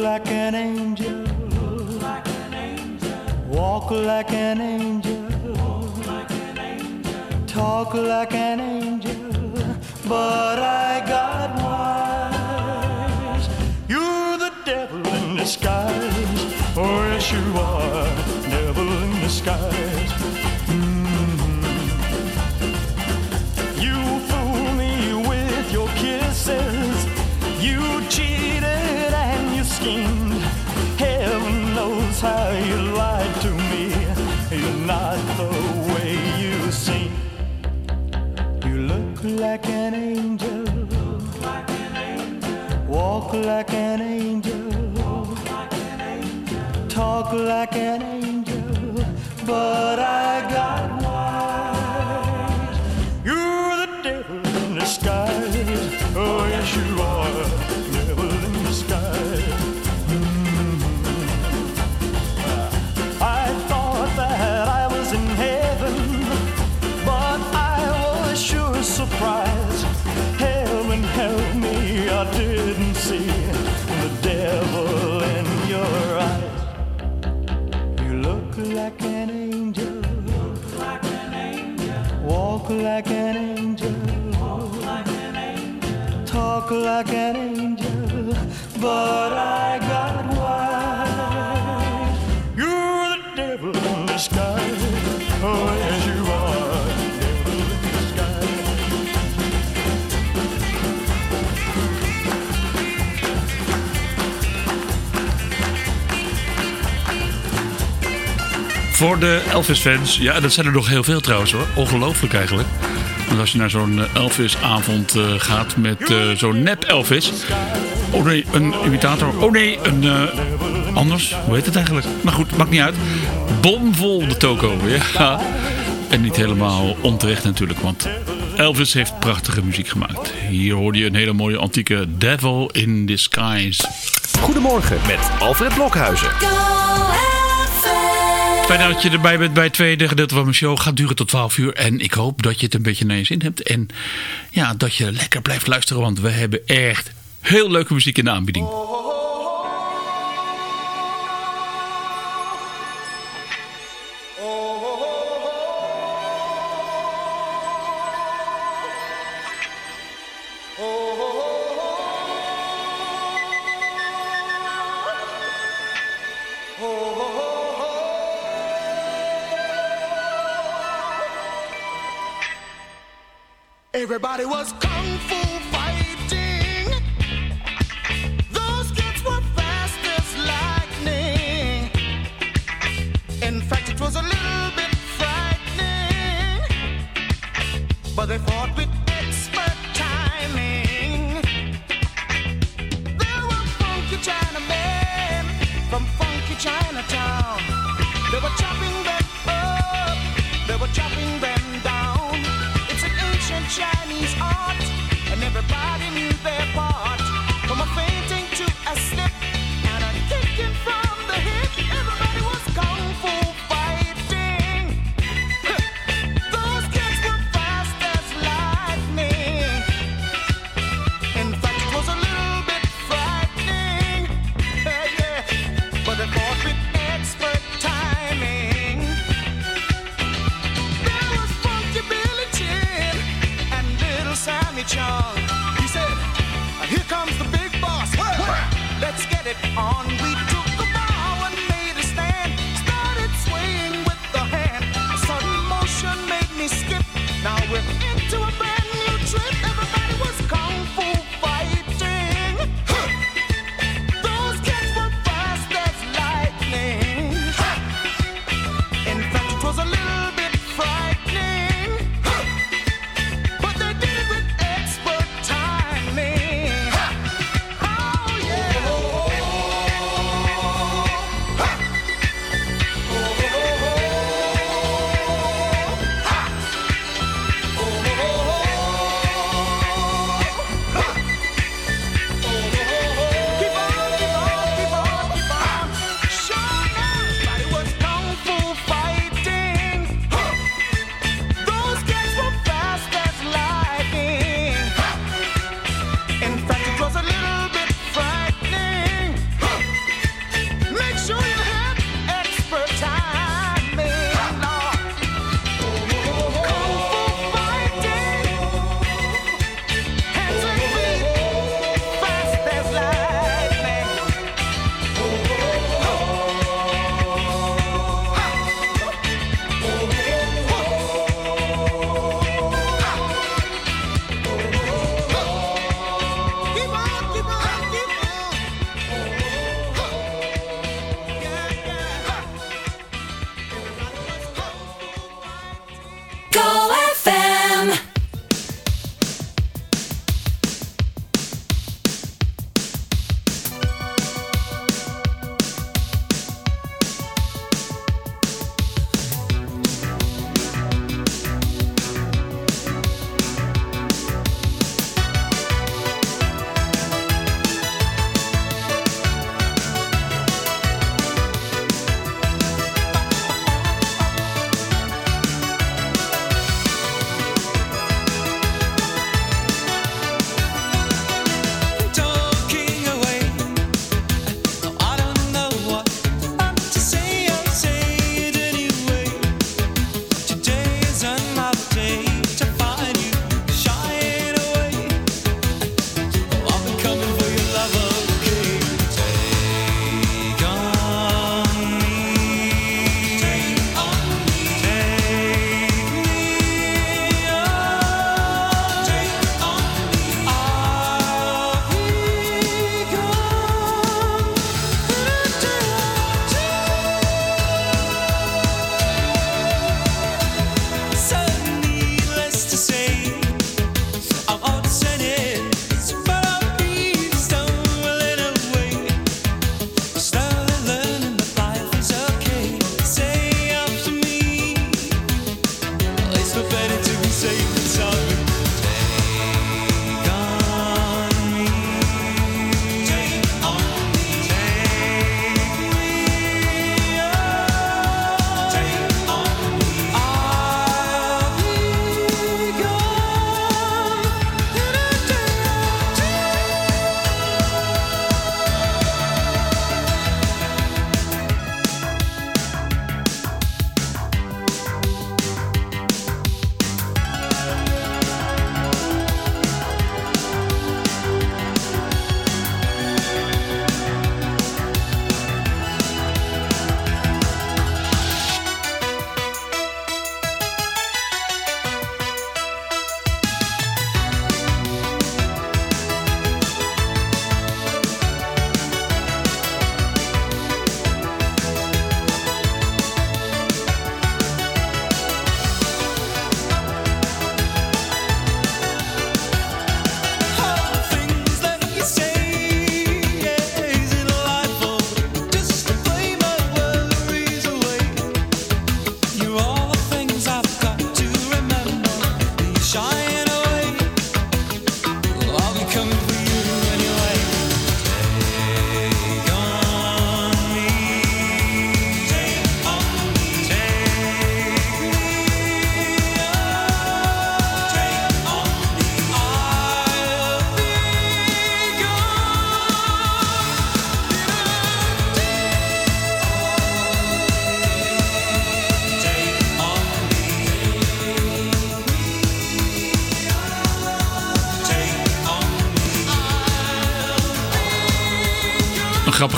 like an angel. Walk like an angel. Talk like an angel. But I got wise. You're the devil in disguise. Oh, yes, you are. Devil in disguise. Mm-hmm. You fool me with your kisses. You like an angel. Walk like an angel. Talk like an angel. But I got wise. You're the devil in disguise. Oh, yes, you are. Look like an angel, walk like an angel, talk like an angel, but I got wise. You're the devil in disguise. Oh, yes, Voor de Elvis-fans, ja, dat zijn er nog heel veel trouwens hoor. Ongelooflijk eigenlijk. Want als je naar zo'n eh, Elvis-avond eh, gaat met eh, zo'n nep-Elvis. Oh nee, een imitator. Oh nee, een eh, anders. Hoe heet het eigenlijk? Maar goed, maakt niet uit. Bomvol de toko, ja. En niet helemaal onterecht natuurlijk, want Elvis heeft prachtige muziek gemaakt. Hier hoorde je een hele mooie antieke Devil in Disguise. Goedemorgen met Alfred Blokhuizen. Fijn dat je erbij bent bij het tweede gedeelte van mijn show. Gaat duren tot 12 uur. En ik hoop dat je het een beetje naar je zin hebt. En ja, dat je lekker blijft luisteren. Want we hebben echt heel leuke muziek in de aanbieding. Everybody was kung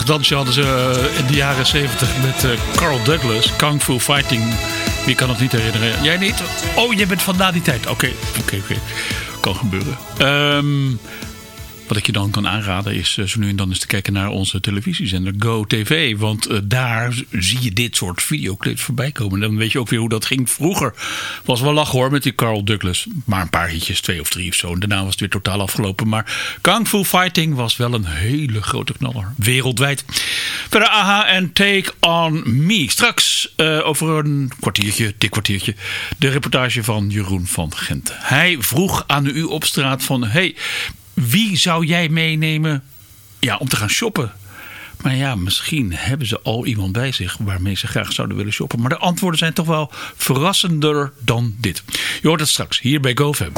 dansje hadden ze eh, in de jaren 70 met eh, Carl Douglas. Kung Fu Fighting. Wie kan het niet herinneren? Jij niet? Oh, jij bent van na die tijd. Oké, oké, oké. Kan gebeuren. Ehm... Wat ik je dan kan aanraden is eh, zo nu en dan eens te kijken naar onze televisiezender Go TV. Want uh, daar zie je dit soort videoclips voorbij komen. Dan weet je ook weer hoe dat ging. Vroeger was wel lach hoor met die Carl Douglas. Maar een paar hitjes, twee of drie of zo. En daarna was het weer totaal afgelopen. Maar Kung Fu Fighting was wel een hele grote knaller. Wereldwijd. Verder AHA en Take On Me. Straks uh, over een kwartiertje, dik kwartiertje. De reportage van Jeroen van Gent. Hij vroeg aan u op straat van... Hey, wie zou jij meenemen ja, om te gaan shoppen? Maar ja, misschien hebben ze al iemand bij zich waarmee ze graag zouden willen shoppen. Maar de antwoorden zijn toch wel verrassender dan dit. Je hoort het straks hier bij GoFam.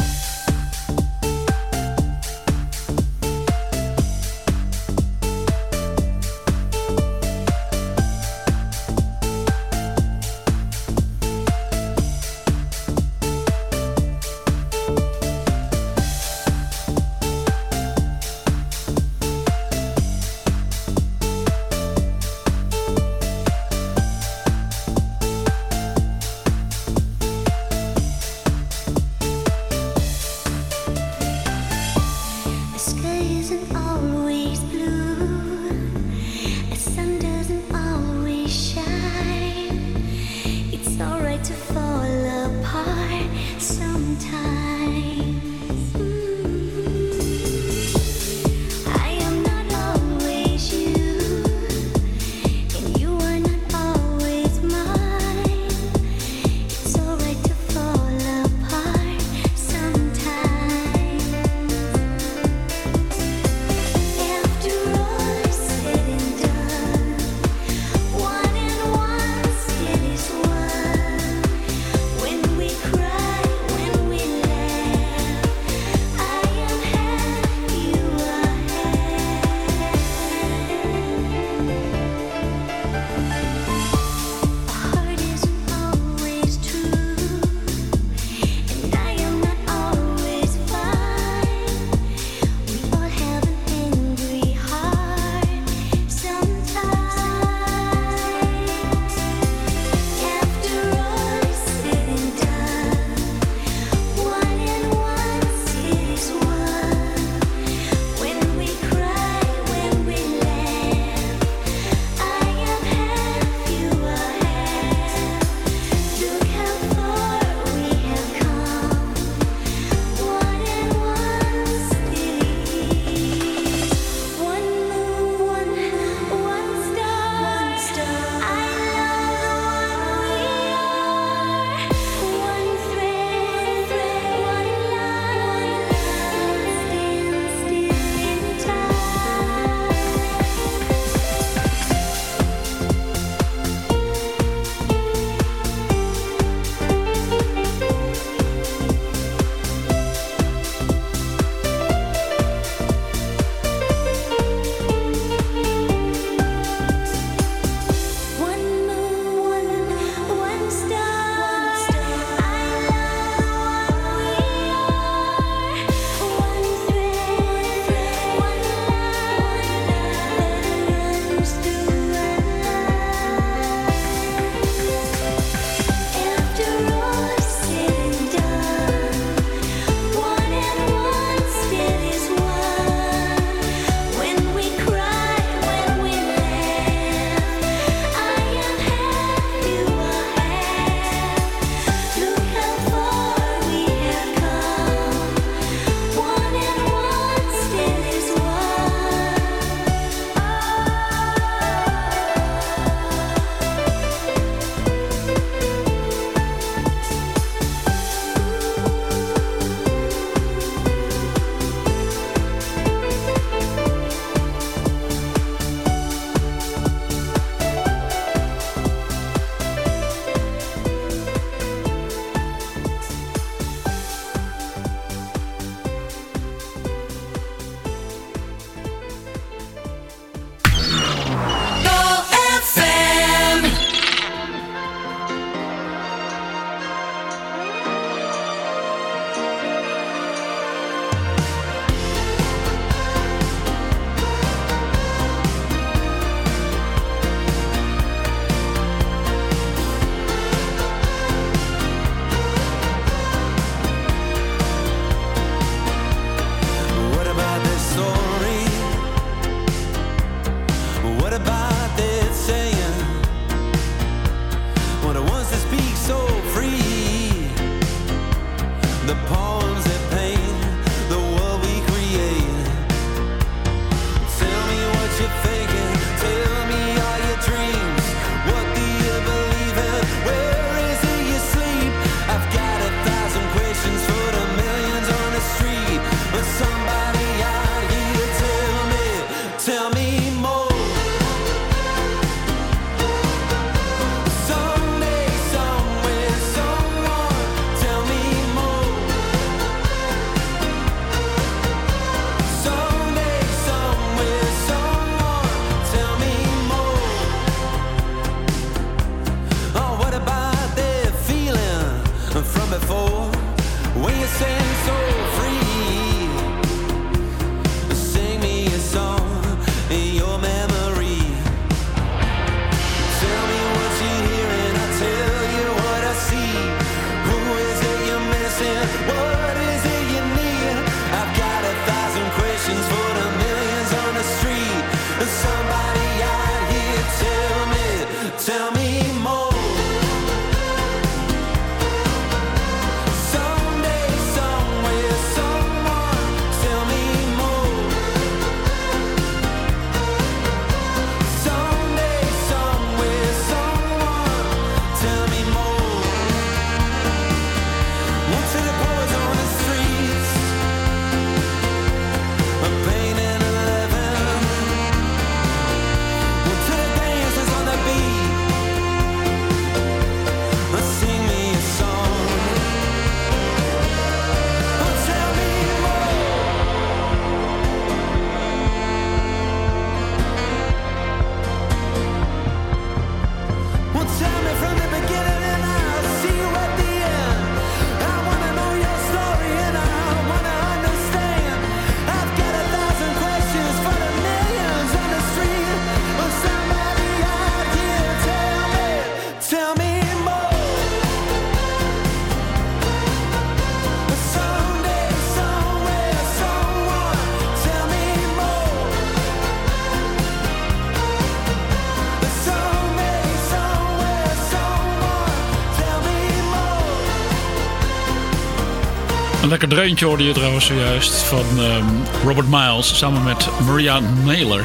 Lekker dreuntje hoorde je trouwens zojuist van ehm, Robert Miles samen met Maria Naylor.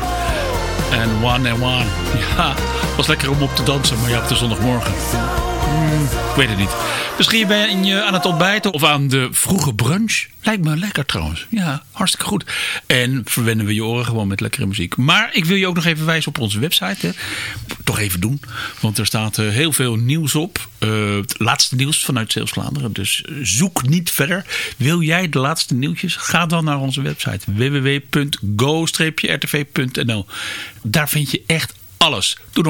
En One and One. Ja, was lekker om op te dansen, maar ja, op de zondagmorgen. Hmm, ik weet het niet. Misschien ben je aan het ontbijten of aan de vroege brunch. Lijkt me lekker trouwens. Ja, hartstikke goed. En verwennen we je oren gewoon met lekkere muziek. Maar ik wil je ook nog even wijzen op onze website. Toch even doen. Want er staat eh, heel veel nieuws op. Uh, het laatste nieuws vanuit Zeeuws Vlaanderen. Dus eh, zoek niet verder. Wil jij de laatste nieuwtjes? Ga dan naar onze website. www.go-rtv.nl Daar vind je echt alles. Doe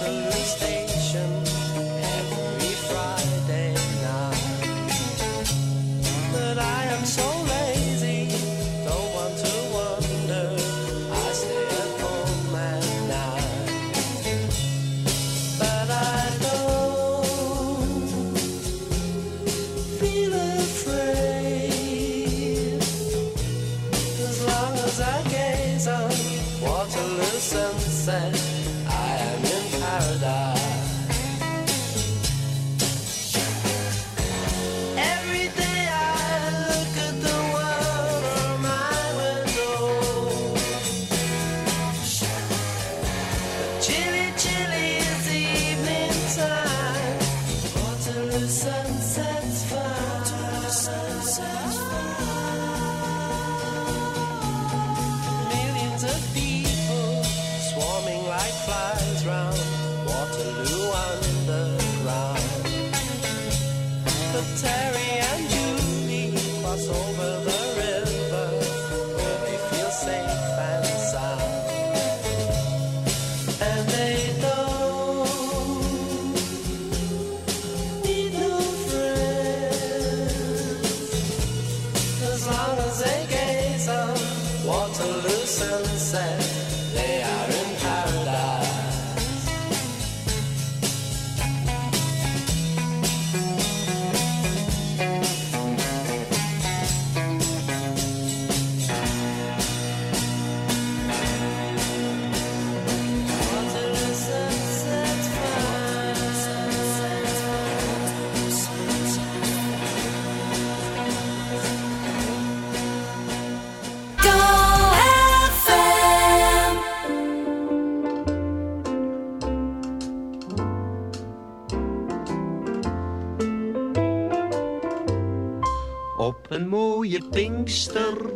hoor.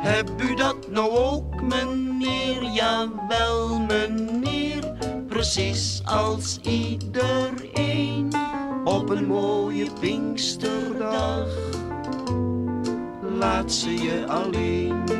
Heb u dat nou ook, meneer? Jawel, meneer. Precies als iedereen op een mooie Pinksterdag. Laat ze je alleen.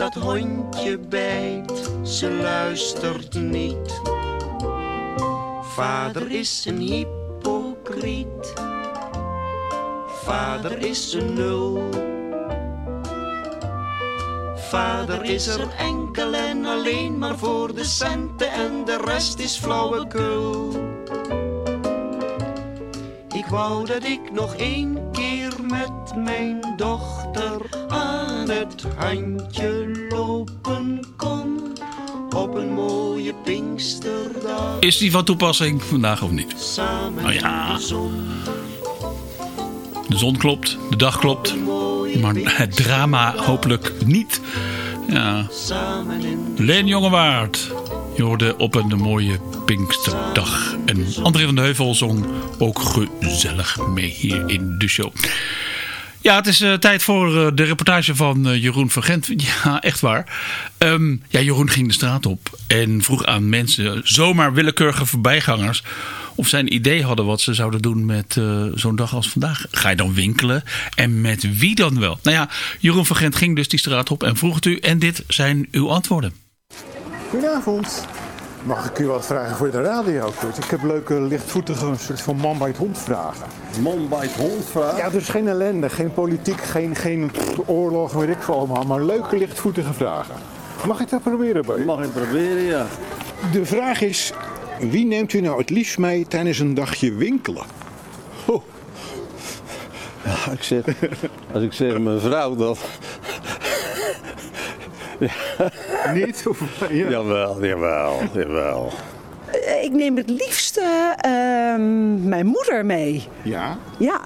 dat hondje bijt, ze luistert niet. Vader is een hypocriet, vader is een nul. Vader is er enkel en alleen maar voor de centen en de rest is flauwekul. Ik wou dat ik nog één keer met mijn dochter het handje lopen kon. Op een mooie Pinksterdag. Is die van toepassing vandaag of niet? Samen Nou ja. de zon. De zon klopt, de dag klopt, maar het drama hopelijk niet. Ja, Leen Jongewaard. Je hoorde op een mooie Pinksterdag. En André van de Heuvel zong ook gezellig mee hier in de show. Ja, het is eh, tijd voor eh, de reportage van eh, Jeroen van Gent. Ja, echt waar. Ehm, ja, Jeroen ging de straat op en vroeg aan mensen, zomaar willekeurige voorbijgangers, of zij een idee hadden wat ze zouden doen met zo'n dag als vandaag. Ga je dan winkelen? En met wie dan wel? Nou ja, Jeroen van Gent ging dus die straat op en vroeg het u. En dit zijn uw antwoorden. Goedenavond. Mag ik u wat vragen voor de radio? Kurt? Ik heb leuke lichtvoetige een soort van man bij het hond vragen. Man bij het hond vraagt. Ja, dus geen ellende, geen politiek, geen, geen oorlog, weet ik veel allemaal. Maar leuke lichtvoetige vragen. Mag ik dat proberen bij? Mag ik proberen, ja. De vraag is, wie neemt u nou het liefst mee tijdens een dagje winkelen? Oh, Ja, ik zeg, als ik zeg mijn vrouw dat. niet? Of, ja. Jawel, jawel, jawel. Ik neem het liefste ehm, mijn moeder mee. ja? Ja,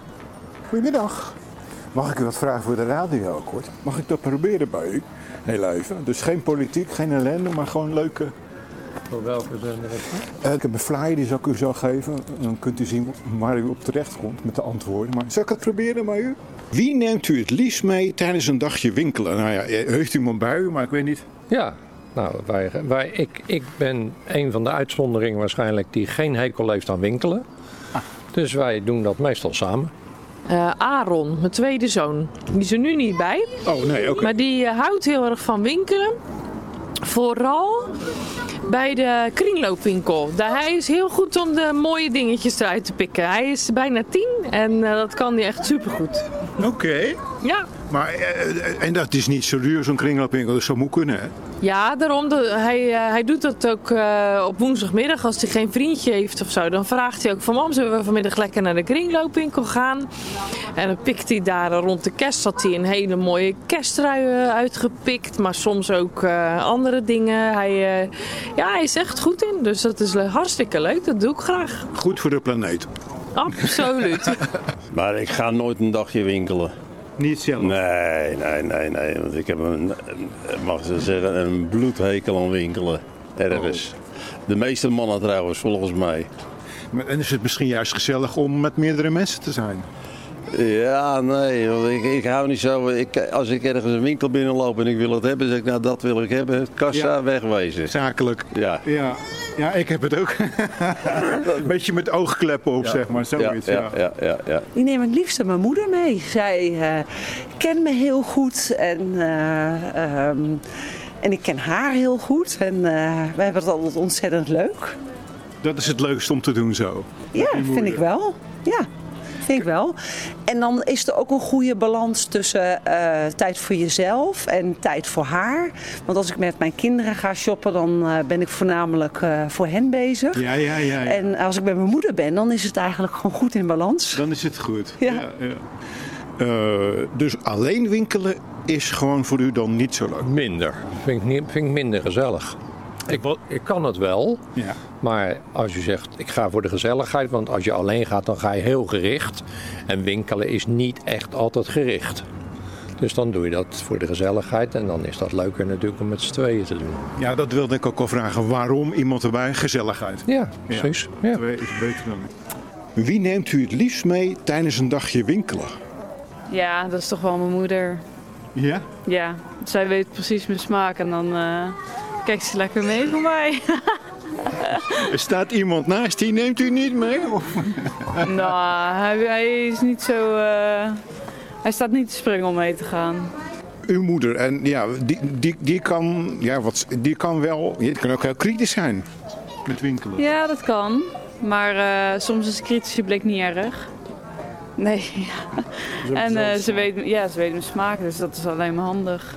Goedemiddag. Mag ik u wat vragen voor de radio, kort? Mag ik dat proberen bij u? Heel even. Dus geen politiek, geen ellende, maar gewoon leuke... Voor welke zender Eh, ik heb een flyer, die zal ik u zo geven. Dan kunt u zien waar u op terecht komt met de antwoorden. Maar zal ik het proberen bij u? Wie neemt u het liefst mee tijdens een dagje winkelen? Nou ja, heeft u bij u, maar ik weet niet. Ja, nou, wij, wij, ik, ik ben een van de uitzonderingen waarschijnlijk die geen hekel heeft aan winkelen. Dus wij doen dat meestal samen. Eh, Aaron, mijn tweede zoon. Die is er nu niet bij. Oh nee, oké. Maar die eh, houdt heel erg van winkelen. Vooral bij de kringloopwinkel. Daar, hij is heel goed om de mooie dingetjes eruit te pikken. Hij is bijna tien en eh, dat kan hij echt supergoed. Oké. Ja. Maar, eh, en dat is niet zo duur, zo'n kringloopwinkel. Dus zo moet kunnen, hè? Ja, daarom. De, hij, eh, hij doet dat ook eh, op woensdagmiddag als hij geen vriendje heeft of zo. Dan vraagt hij ook van mam, zullen we vanmiddag lekker naar de kringloopwinkel gaan? En dan pikt hij daar eh, rond de kerst. Had hij een hele mooie kersttrui eh, uitgepikt. Maar soms ook eh, andere dingen. Hij, eh, ja, hij is echt goed in. Dus dat is hartstikke leuk. Dat doe ik graag. Goed voor de planeet. Absoluut. Maar ik ga nooit een dagje winkelen. Niet zelf. Nee, nee, nee, nee. Want ik heb een, mag ze zeggen, een bloedhekel aan winkelen. ergens. De meeste mannen trouwens, volgens mij. En is het misschien juist gezellig om met meerdere mensen te zijn? Ja, nee, want ik, ik hou niet zo. Ik, als ik ergens een winkel binnenloop en ik wil het hebben, zeg ik nou dat wil ik hebben. Kassa, Ja. wegwezen. Zakelijk. Ja. Ja, ja ik heb het ook. Een beetje met oogkleppen op, zeg maar. Zoiets, ja. ja, ja, ja, ja. Die neem het liefst mijn moeder mee. Zij eh, kent me heel goed en, eh, ehm, en ik ken haar heel goed. En eh we hebben het altijd ontzettend leuk. Dat is het leukste om te doen zo. Ja, vind ik wel. Ja, vind ik wel. En dan is er ook een goede balans tussen eh, tijd voor jezelf en tijd voor haar. Want als ik met mijn kinderen ga shoppen, dan eh, ben ik voornamelijk eh, voor hen bezig. Ja, ja, ja. ja. En als ik met mijn moeder ben, dan is het eigenlijk gewoon goed in balans. Dan is het goed. Ja. ja. Eh, dus alleen winkelen is gewoon voor u dan niet zo leuk? Minder. Vind ik, niet, vind ik minder gezellig. Ik, ik kan het wel, Ja. maar als je zegt ik ga voor de gezelligheid, want als je alleen gaat dan ga je heel gericht. En winkelen is niet echt altijd gericht. Dus dan doe je dat voor de gezelligheid en dan is dat leuker natuurlijk om met z'n tweeën te doen. Ja, dat wilde ik ook al vragen. Waarom iemand erbij? Gezelligheid. Ja, precies. Ja. Twee is beter dan één. Wie neemt u het liefst mee tijdens een dagje winkelen? Ja, dat is toch wel mijn moeder. Ja? Ja, zij weet precies mijn smaak en dan eh, kijkt ze lekker mee voor mij. Er staat iemand naast, die neemt u niet mee? Of? nou, hij, hij is niet zo... eh, hij staat niet te springen om mee te gaan. Uw moeder, en ja, die, die, die, kan, ja wat, die kan wel, die kan ook heel kritisch zijn met winkelen. Ja, dat kan. Maar eh, soms is een kritische blik niet erg. Nee, ja. En eh, ze, weet, ja, ze weet mijn smaak, dus dat is alleen maar handig.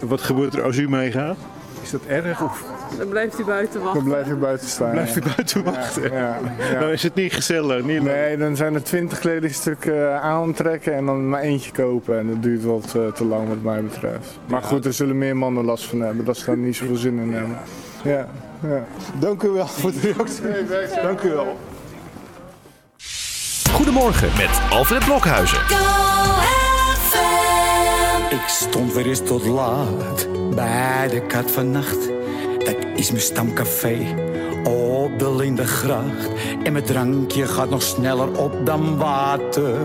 Wat gebeurt er als u meegaat? Is dat erg of Dan blijft hij buiten wachten. Dan blijf je buiten staan. blijft ja. buiten wachten? Ja, ja. Dan is het niet gezellig. Niet. Nee, dan zijn er twintig kledingstukken eh, aantrekken en dan maar eentje kopen. En dat duurt wel te, te lang wat mij betreft. Maar goed, er zullen meer mannen last van hebben. Dat ze daar niet zoveel zin in hebben. Ja, ja. Dank u wel voor de reactie. Dank u wel. Goedemorgen met Alfred Blokhuizen. Ik stond weer eens tot laat bij de kat vannacht. Dat is mijn stamcafé op de Lindengracht. En mijn drankje gaat nog sneller op dan water.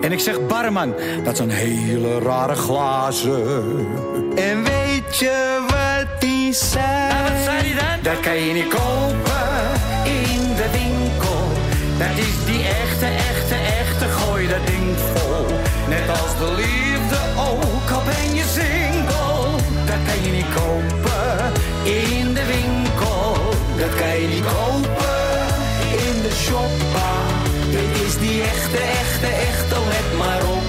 En ik zeg barman, dat zijn hele rare glazen. En weet je wat die zei? wat zei die dan? Dat kan je niet kopen in de winkel. Dat is die echte, echte, echte, gooi dat ding vol. Net als de liefde ook, al ben je single. Dat kan je niet kopen in de winkel. Dat kan je niet kopen in de shoppa. Dit is die echte, echte, echte, let maar op.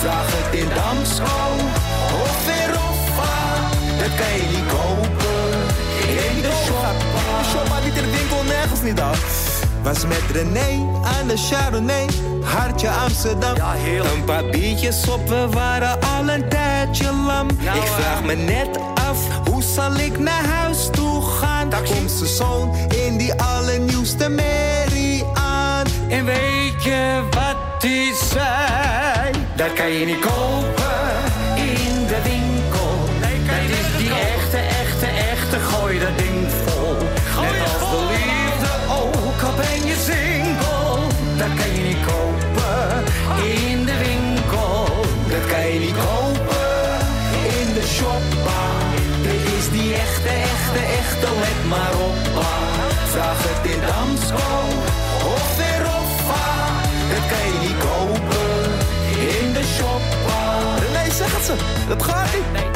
Vraag het in Damsko of in Roffa. Dat kan je niet kopen in de shoppa. Shoppa niet in de winkel, nergens niet af. Was met René aan de Chardonnay, hartje Amsterdam. een paar biertjes op, we waren al een tijdje lam. ik vraag me net af, hoe zal ik naar huis toe gaan? Daar komt zijn zoon in die allernieuwste Mary aan. En weet je wat die zei? Dat kan je niet kopen Dat kan je niet kopen in de winkel. Dat kan je niet kopen in de shoppa. Dit is die echte, echte, echte, let maar op. Vraag het in Damsko of in Roffa. Dat kan je niet kopen in de shoppa. Nee, zeg het ze, dat gaat niet.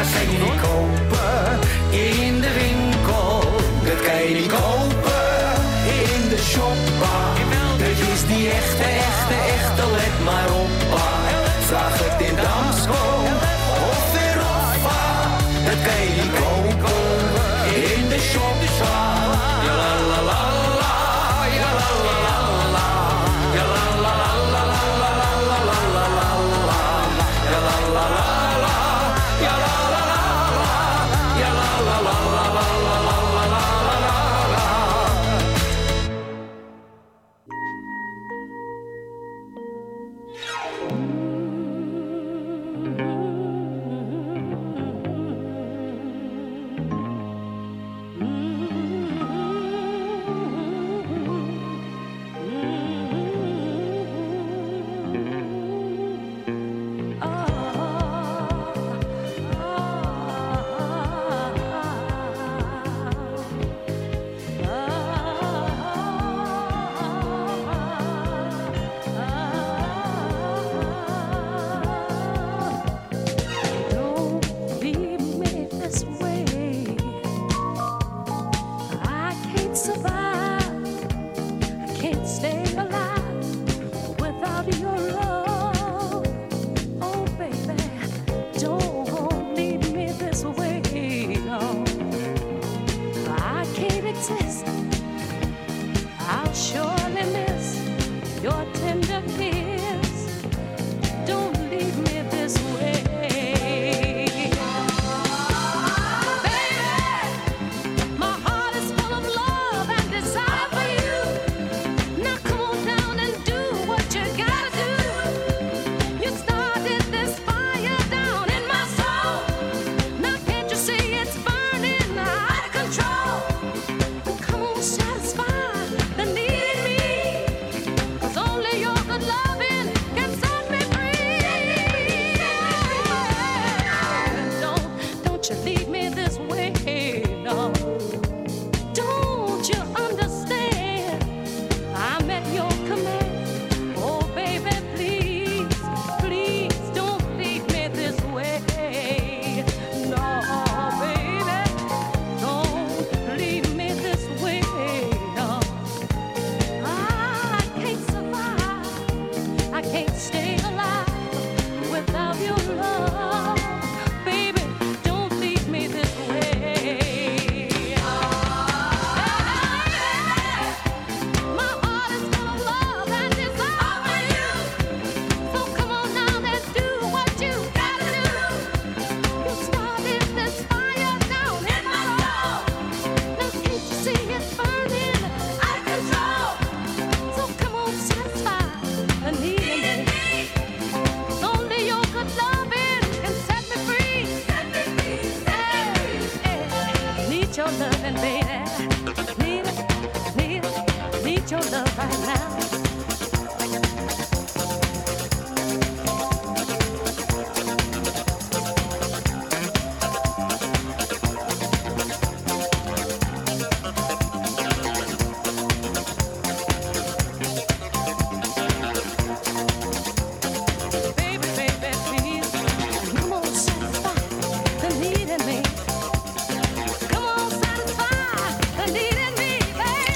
Dat kan je niet kopen in de winkel. Dat kan je niet kopen in de shoppa. Dit is die echte, echte, echte, let maar op.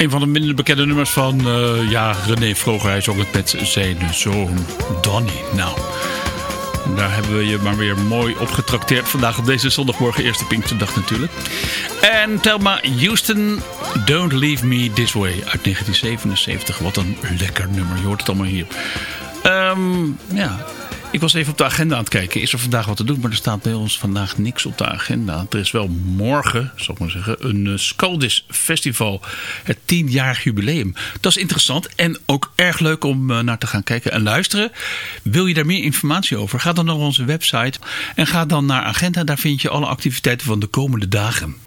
Een van de minder bekende nummers van eh, ja, René Vroger. Hij is ook het met zijn zoon Donny. Nou, daar hebben we je maar weer mooi op getrakteerd vandaag op deze zondagmorgen. Eerste Pinksterdag natuurlijk. En Thelma Houston, Don't Leave Me This Way uit 1977. Wat een lekker nummer, je hoort het allemaal hier. Ehm, ja, ik was even op de agenda aan het kijken. Is er vandaag wat te doen? Maar er staat bij ons vandaag niks op de agenda. Er is wel morgen, zal ik maar zeggen, een eh, Scaldis Festival. Het tienjarig jubileum. Dat is interessant en ook erg leuk om eh, naar te gaan kijken en luisteren. Wil je daar meer informatie over? Ga dan naar onze website en ga dan naar agenda. Daar vind je alle activiteiten van de komende dagen.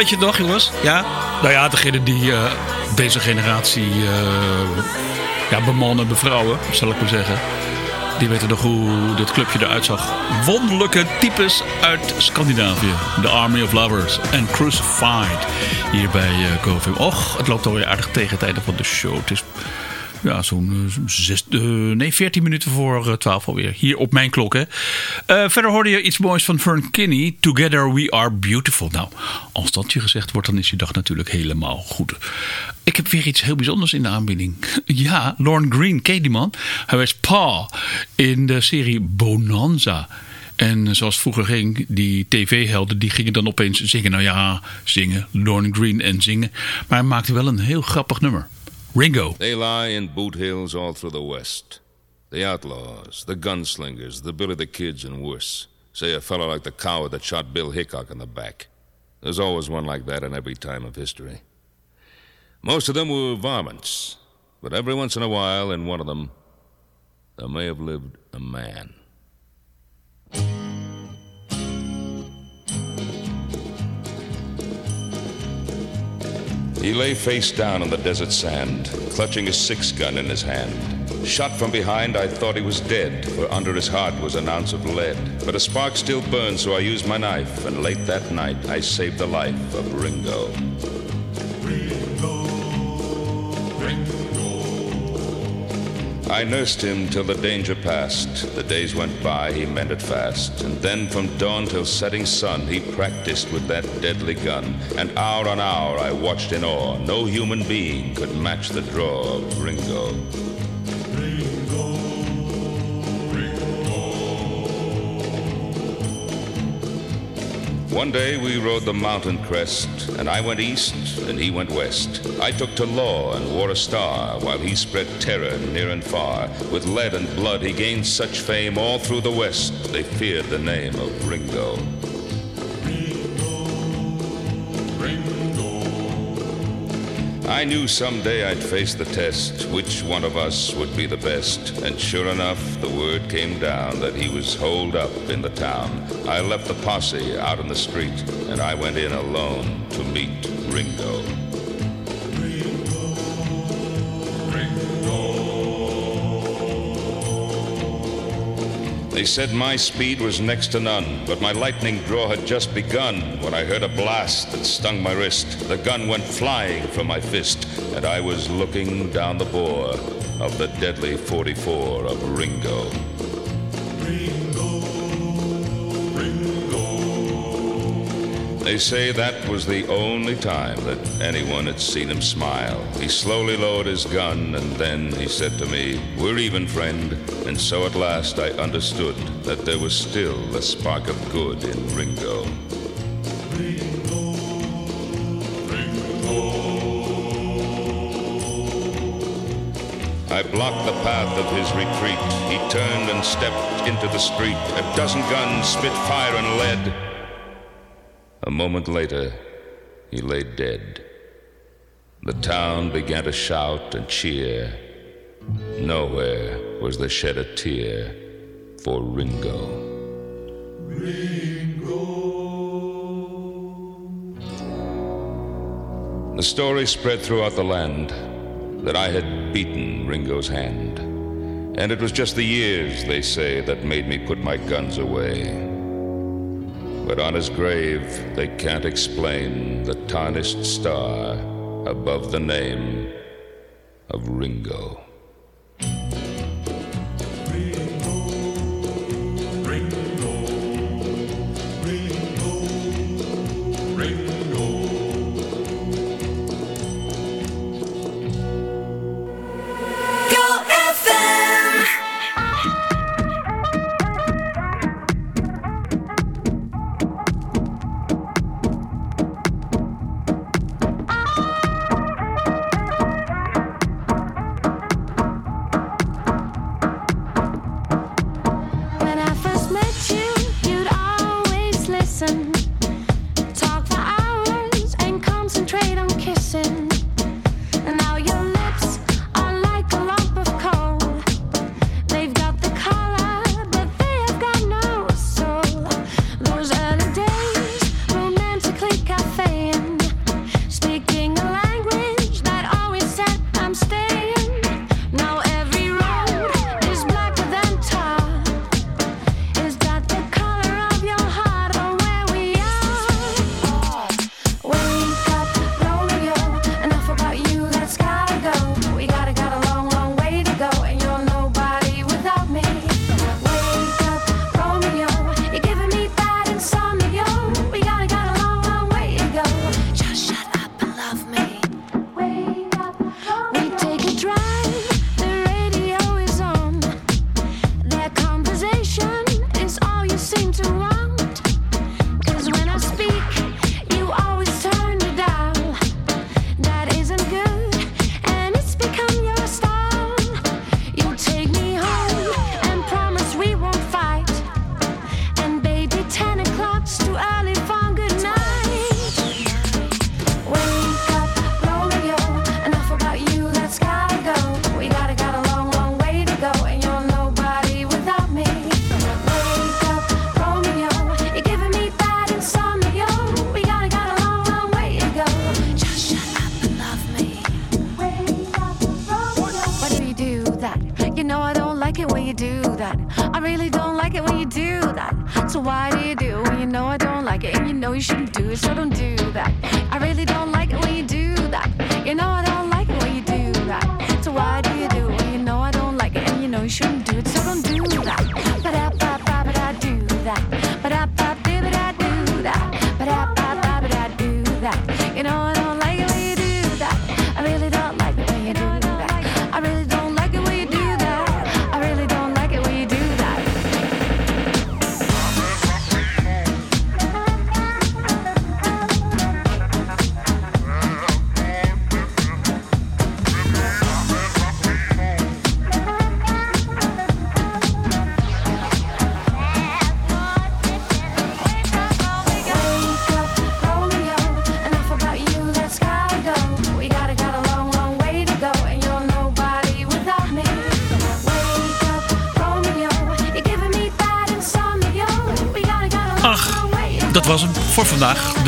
Weet je nog, jongens? Ja? Nou ja, degene die eh, deze generatie eh ja, bemannen, bevrouwen, zal ik maar zeggen. Die weten nog hoe dit clubje eruit zag. Wonderlijke types uit Scandinavië. The Army of Lovers en Crucified. Hier bij uh. Och, het loopt alweer aardig tegen tijden van de show. Het is ja, zo'n eh, zes- eh, nee, 14 minuten voor eh, 12 alweer. Hier op mijn klok. Hè. Eh, verder hoorde je iets moois van Fern Kinney. Together we are beautiful. Nou, als dat je gezegd wordt, dan is je dag natuurlijk helemaal goed. Ik heb weer iets heel bijzonders in de aanbieding. Ja, Lorne Green, ken die man? Hij was Pa in de serie Bonanza. En eh, zoals vroeger ging, die tv-helden die gingen dan opeens zingen. Nou ja, zingen, Lorne Green en zingen. Maar hij maakte wel een heel grappig nummer. Ringo. They lie in boot hills all through the West. The outlaws, the gunslingers, the Billy the Kids, and worse. Say a fellow like the coward that shot Bill Hickok in the back. There's always one like that in every time of history. Most of them were varmints, but every once in a while, in one of them, there may have lived a man. He lay face down on the desert sand, clutching a six gun in his hand. Shot from behind, I thought he was dead, for under his heart was an ounce of lead. But a spark still burned, so I used my knife, and late that night I saved the life of Ringo. I nursed him till the danger passed. The days went by, he mended fast. And then from dawn till setting sun, he practiced with that deadly gun. And hour on hour I watched in awe. No human being could match the draw of Ringo. One day we rode the mountain crest, and I went east and he went west. I took to law and wore a star, while he spread terror near and far. With lead and blood he gained such fame all through the west, they feared the name of Ringo. I knew someday I'd face the test, which one of us would be the best. And sure enough, the word came down that he was holed up in the town. I left the posse out in the street, and I went in alone to meet Ringo. They said my speed was next to none, but my lightning draw had just begun when I heard a blast that stung my wrist. The gun went flying from my fist, and I was looking down the bore of the deadly 44 of Ringo. They say that was the only time that anyone had seen him smile. He slowly lowered his gun and then he said to me, We're even, friend. And so at last I understood that there was still a spark of good in Ringo. Ringo, Ringo. I blocked the path of his retreat. He turned and stepped into the street. A dozen guns spit fire and lead. A moment later, he lay dead. The town began to shout and cheer. Nowhere was there shed a tear for Ringo. Ringo. The story spread throughout the land that I had beaten Ringo's hand. And it was just the years, they say, that made me put my guns away. But on his grave, they can't explain the tarnished star above the name of Ringo.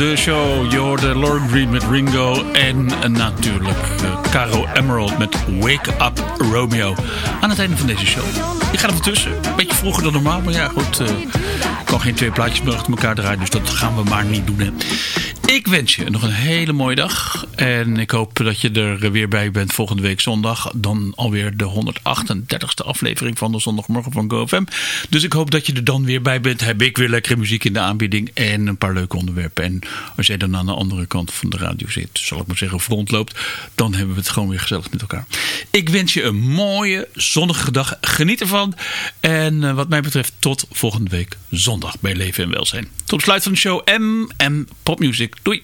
de show. Je hoorde Lauren Green met Ringo en natuurlijk eh, Caro Emerald met Wake Up Romeo. Aan het einde van deze show. Ik ga er tussen, een Beetje vroeger dan normaal, maar ja goed. Eh, ik kan geen twee plaatjes meer achter elkaar draaien, dus dat gaan we maar niet doen. Hè. Ik wens je nog een hele mooie dag. En ik hoop dat je er weer bij bent volgende week zondag. Dan alweer de 100. 38e aflevering van de zondagmorgen van GoFM. Dus ik hoop dat je er dan weer bij bent. Heb ik weer lekkere muziek in de aanbieding en een paar leuke onderwerpen. En als jij dan aan de andere kant van de radio zit, zal ik maar zeggen rondloopt, dan hebben we het gewoon weer gezellig met elkaar. Ik wens je een mooie zonnige dag. Geniet ervan. En eh, wat mij betreft tot volgende week zondag bij Leven en Welzijn. Tot besluit van de show M en popmuziek. Doei!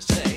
say.